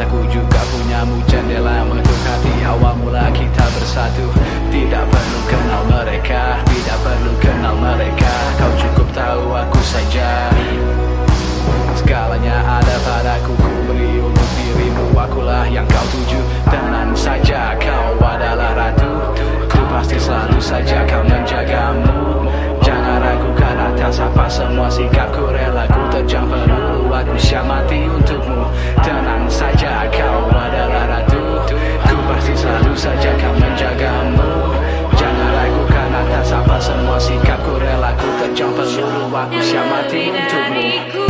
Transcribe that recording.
Aku juga punyamu jendela mengetuk hati Awal mula kita bersatu. Tidak perlu kenal mereka Tidak perlu kenal mereka. Kau cukup tahu aku saja. Segalanya ada padaku Ku beri untuk dirimu. Akulah yang kau tuju. Tenang saja kau adalah ratu. Ku pasti selalu saja kau menjagamu. Jangan ragukan atas apa semua sikapku rela Aku siap mati untukmu. Tenang saja kau adalah ratu. Ku pasti selalu saja kau menjagamu. Jangan ragukan atas apa semua sikapku. Rela ku terjang perlu Aku siap mati untukmu